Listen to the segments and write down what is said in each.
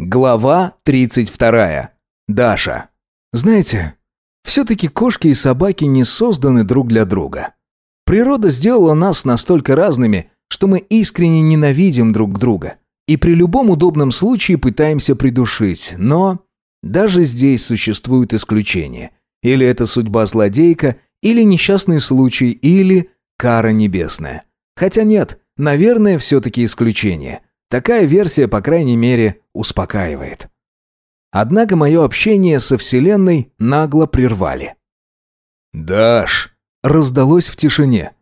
Глава 32. Даша. Знаете, все-таки кошки и собаки не созданы друг для друга. Природа сделала нас настолько разными, что мы искренне ненавидим друг друга. И при любом удобном случае пытаемся придушить, но даже здесь существуют исключения. Или это судьба злодейка, или несчастный случай, или кара небесная. Хотя нет, наверное, все-таки исключение – Такая версия, по крайней мере, успокаивает. Однако мое общение со Вселенной нагло прервали. «Даш!» — раздалось в тишине.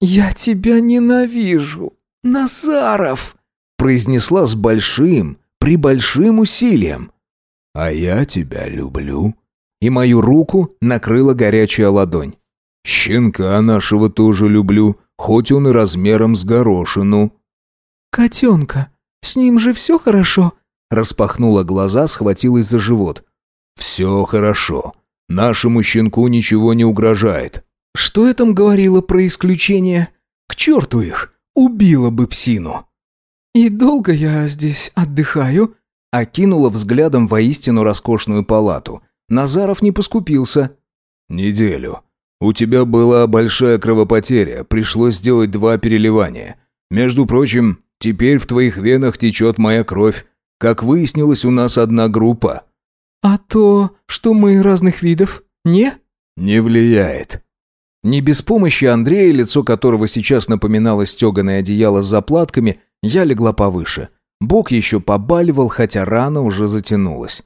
«Я тебя ненавижу, Назаров!» — произнесла с большим, при большим усилием. «А я тебя люблю!» И мою руку накрыла горячая ладонь. «Щенка нашего тоже люблю, хоть он и размером с горошину». «Котенка, с ним же все хорошо?» Распахнула глаза, схватилась за живот. «Все хорошо. Нашему щенку ничего не угрожает». «Что я там говорила про исключения? К черту их! Убила бы псину!» «И долго я здесь отдыхаю?» Окинула взглядом воистину роскошную палату. Назаров не поскупился. «Неделю. У тебя была большая кровопотеря, пришлось сделать два переливания. Между прочим, Теперь в твоих венах течет моя кровь. Как выяснилось, у нас одна группа». «А то, что мы разных видов, не?» «Не влияет». Не без помощи Андрея, лицо которого сейчас напоминало стеганое одеяло с заплатками, я легла повыше. Бок еще побаливал, хотя рана уже затянулась.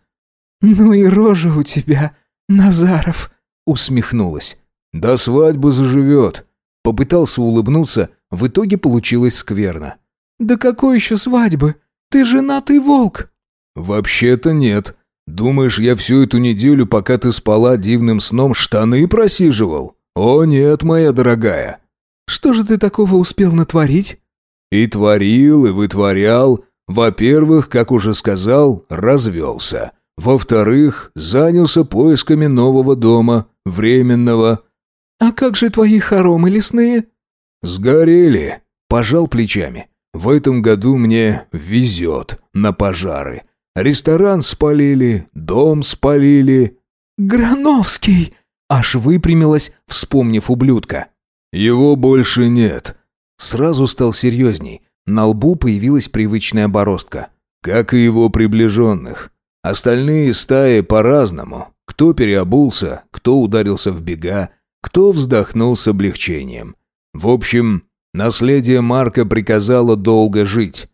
«Ну и рожа у тебя, Назаров», — усмехнулась. «До свадьбы заживет». Попытался улыбнуться, в итоге получилось скверно. «Да какой еще свадьбы? Ты женатый волк!» «Вообще-то нет. Думаешь, я всю эту неделю, пока ты спала дивным сном, штаны просиживал? О нет, моя дорогая!» «Что же ты такого успел натворить?» «И творил, и вытворял. Во-первых, как уже сказал, развелся. Во-вторых, занялся поисками нового дома, временного». «А как же твои хоромы лесные?» «Сгорели», – пожал плечами. В этом году мне везет на пожары. Ресторан спалили, дом спалили. Грановский! Аж выпрямилась, вспомнив ублюдка. Его больше нет. Сразу стал серьезней. На лбу появилась привычная бороздка. Как и его приближенных. Остальные стаи по-разному. Кто переобулся, кто ударился в бега, кто вздохнул с облегчением. В общем, Наследие Марка приказало долго жить.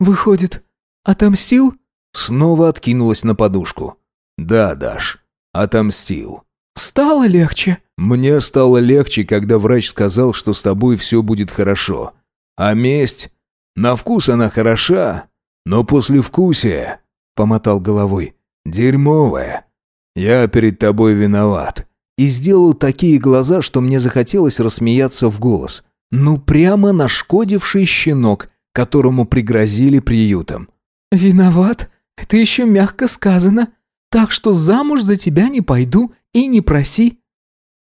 «Выходит, отомстил?» Снова откинулась на подушку. «Да, Даш, отомстил». «Стало легче?» «Мне стало легче, когда врач сказал, что с тобой все будет хорошо. А месть? На вкус она хороша, но после вкусия...» Помотал головой. «Дерьмовая. Я перед тобой виноват». И сделал такие глаза, что мне захотелось рассмеяться в голос. Ну, прямо нашкодивший щенок, которому пригрозили приютом. «Виноват? Это еще мягко сказано. Так что замуж за тебя не пойду и не проси».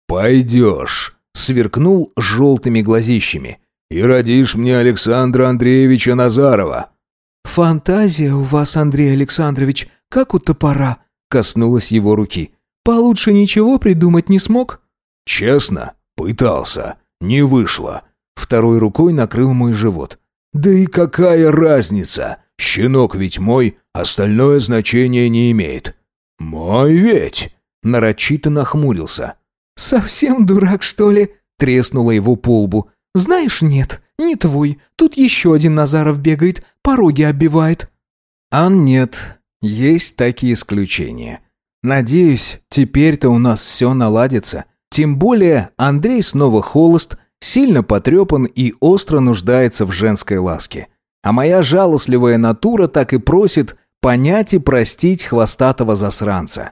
«Пойдешь», — сверкнул желтыми глазищами. «И родишь мне Александра Андреевича Назарова». «Фантазия у вас, Андрей Александрович, как у топора», — коснулась его руки. «Получше ничего придумать не смог?» «Честно, пытался. Не вышло. Второй рукой накрыл мой живот. «Да и какая разница? Щенок ведь мой, остальное значение не имеет». «Мой ведь!» Нарочито нахмурился. «Совсем дурак, что ли?» Треснула его по лбу. «Знаешь, нет, не твой. Тут еще один Назаров бегает, пороги оббивает». «А нет, есть такие исключения. Надеюсь, теперь-то у нас все наладится. Тем более Андрей снова холост, сильно потрепан и остро нуждается в женской ласке. А моя жалостливая натура так и просит понять и простить хвостатого засранца.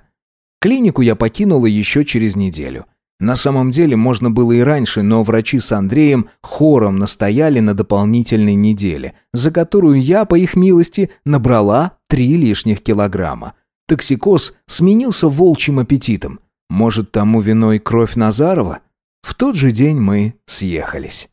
Клинику я покинула еще через неделю. На самом деле можно было и раньше, но врачи с Андреем хором настояли на дополнительной неделе, за которую я, по их милости, набрала три лишних килограмма. Токсикоз сменился волчьим аппетитом. Может, тому виной кровь Назарова? В тот же день мы съехались.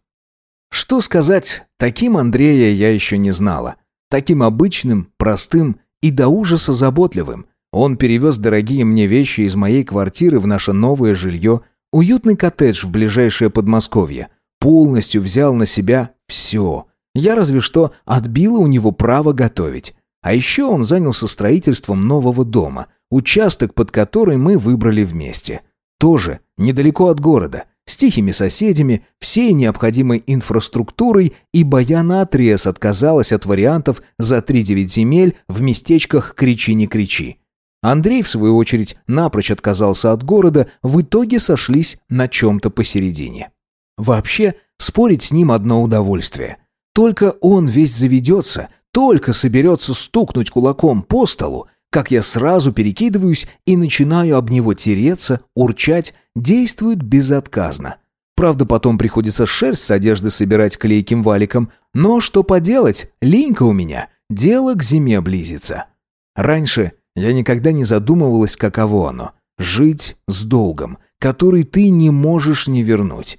Что сказать, таким Андрея я еще не знала. Таким обычным, простым и до ужаса заботливым. Он перевез дорогие мне вещи из моей квартиры в наше новое жилье, уютный коттедж в ближайшее Подмосковье. Полностью взял на себя все. Я разве что отбила у него право готовить. А еще он занялся строительством нового дома, участок под который мы выбрали вместе. Тоже недалеко от города, с тихими соседями, всей необходимой инфраструктурой, ибо я наотрез отказалась от вариантов за 3-9 земель в местечках «Кричи, не кричи». Андрей, в свою очередь, напрочь отказался от города, в итоге сошлись на чем-то посередине. Вообще, спорить с ним одно удовольствие. Только он весь заведется, только соберется стукнуть кулаком по столу, как я сразу перекидываюсь и начинаю об него тереться, урчать, действует безотказно. Правда, потом приходится шерсть с одежды собирать клейким валиком, но что поделать, линька у меня, дело к зиме близится. Раньше я никогда не задумывалась, каково оно — жить с долгом, который ты не можешь не вернуть.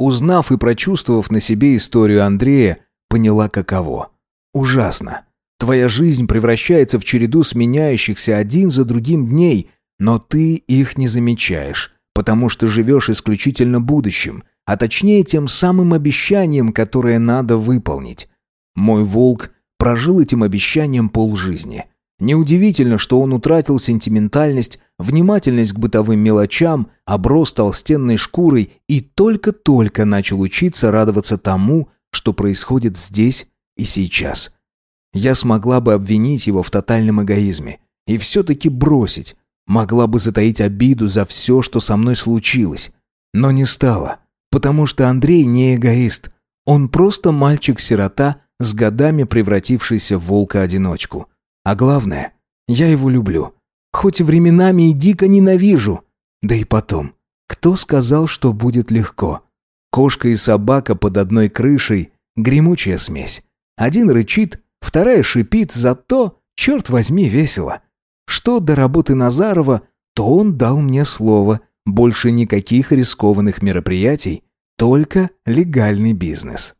Узнав и прочувствовав на себе историю Андрея, поняла, каково. Ужасно. Твоя жизнь превращается в череду сменяющихся один за другим дней, но ты их не замечаешь, потому что живешь исключительно будущим, а точнее тем самым обещанием, которое надо выполнить. Мой волк прожил этим обещанием полжизни. Неудивительно, что он утратил сентиментальность, внимательность к бытовым мелочам, оброс толстенной шкурой и только-только начал учиться радоваться тому, что происходит здесь и сейчас. Я смогла бы обвинить его в тотальном эгоизме и все-таки бросить, могла бы затаить обиду за все, что со мной случилось, но не стала, потому что Андрей не эгоист, он просто мальчик-сирота, с годами превратившийся в волка-одиночку. А главное, я его люблю, хоть временами и дико ненавижу. Да и потом, кто сказал, что будет легко? Кошка и собака под одной крышей — гремучая смесь. Один рычит, вторая шипит, зато, черт возьми, весело. Что до работы Назарова, то он дал мне слово, больше никаких рискованных мероприятий, только легальный бизнес.